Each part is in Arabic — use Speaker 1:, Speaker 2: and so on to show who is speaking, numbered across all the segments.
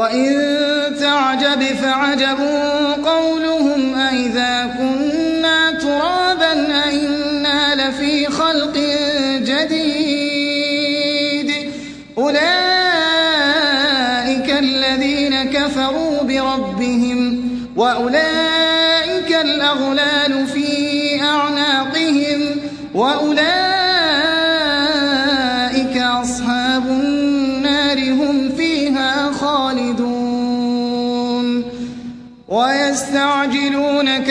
Speaker 1: وإن تعجب فعجب قولهم أئذا كنا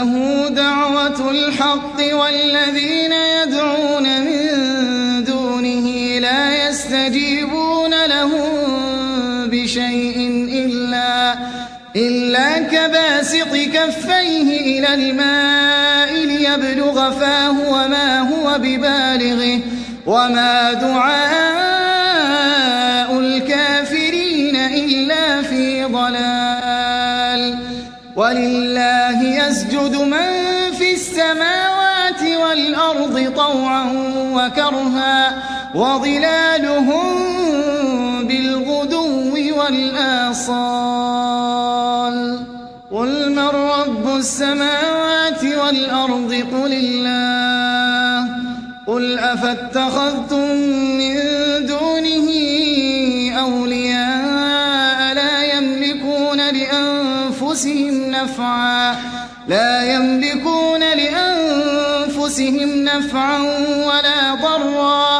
Speaker 1: له دعوة الحق والذين يدعون من دونه لا يستجيبون لهم بشيء إلا, إلا كباسط كفيه إلى الماء ليبلغ فاه وما هو ببالغه وما دعاء وظلالهم بالغدو والآصال قل من رب السماوات والأرض قل الله قل أفاتخذتم من دونه أولياء لا يملكون لأنفسهم نفعا لا يملكون لأنفسهم نفعا ولا ضرا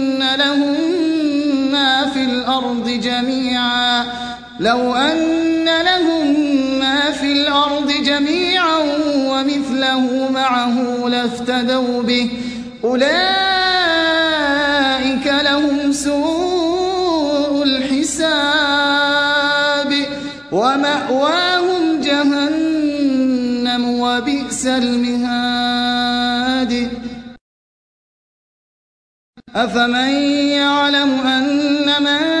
Speaker 1: جميعا. لو أن لهم ما في الأرض جميعا ومثله معه لافتدوا به. أولئك لهم سوء الحساب. ومأواهم جهنم وبئس المهاد. أفمن يعلم أن أنزل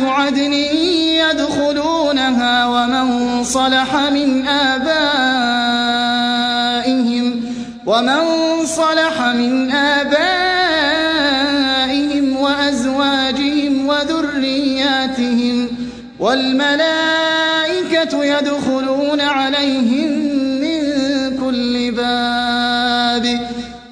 Speaker 1: عدن يدخلونها ومن صلح من آبائهم ومن صلح من آبائهم وأزواجهم وذرياتهم والملائكة يدخلون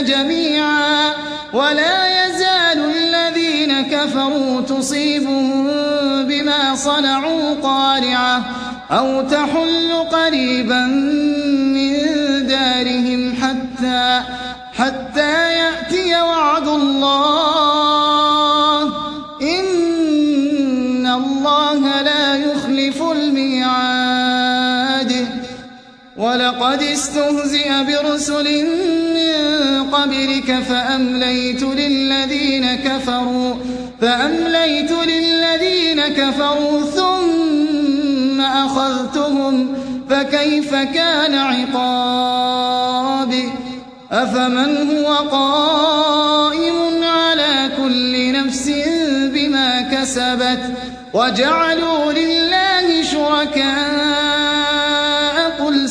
Speaker 1: جميعا ولا يزال الذين كفروا تصيبهم بما صنعوا قارعة أو تحل قريبا من دارهم حتى حتى يأتي وعد الله ولقد استهزئ برسل من قبلك فأمليت للذين كفروا فأمليت للذين كفروا ثم أخذتهم فكيف كان عقابي أفمن هو قائم على كل نفس بما كسبت؟ وجعلوا لله شركاء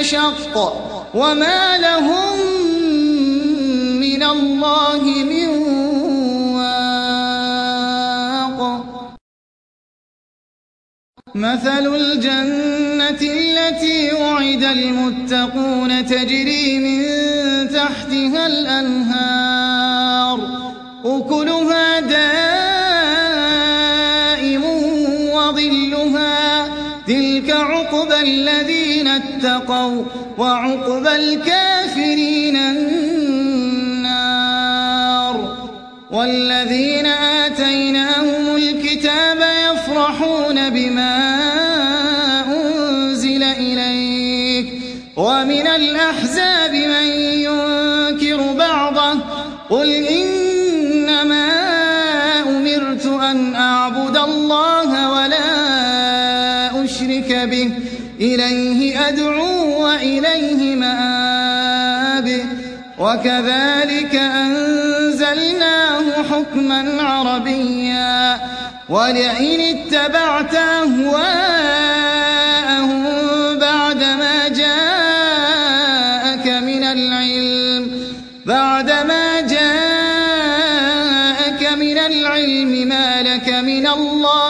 Speaker 1: أشق وما لهم من الله من واق. مثل الجنة التي وعد المتقون تجري من تحتها الأنهار. أكلها اتقوا وعقبى الكافرين النار والذين آتيناهم الكتاب يفرحون بما وكذلك أنزلناه حكما عربيا. ولئن اتبعت أهواءهم بعد ما جاءك من العلم بعد ما جاءك من العلم ما لك من الله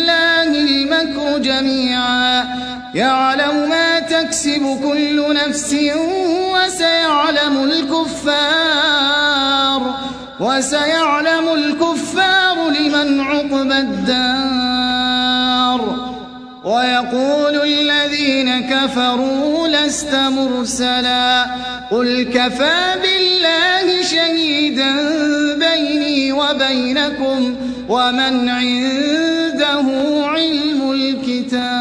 Speaker 1: جميعا. يعلم ما تكسب كل نفس وسيعلم الكفار. وسيعلم الكفار لمن عقب الدار. ويقول الذين كفروا لست مرسلا. قل كفى بالله شهيدا بيني وبينكم ومن عنده علم الكتاب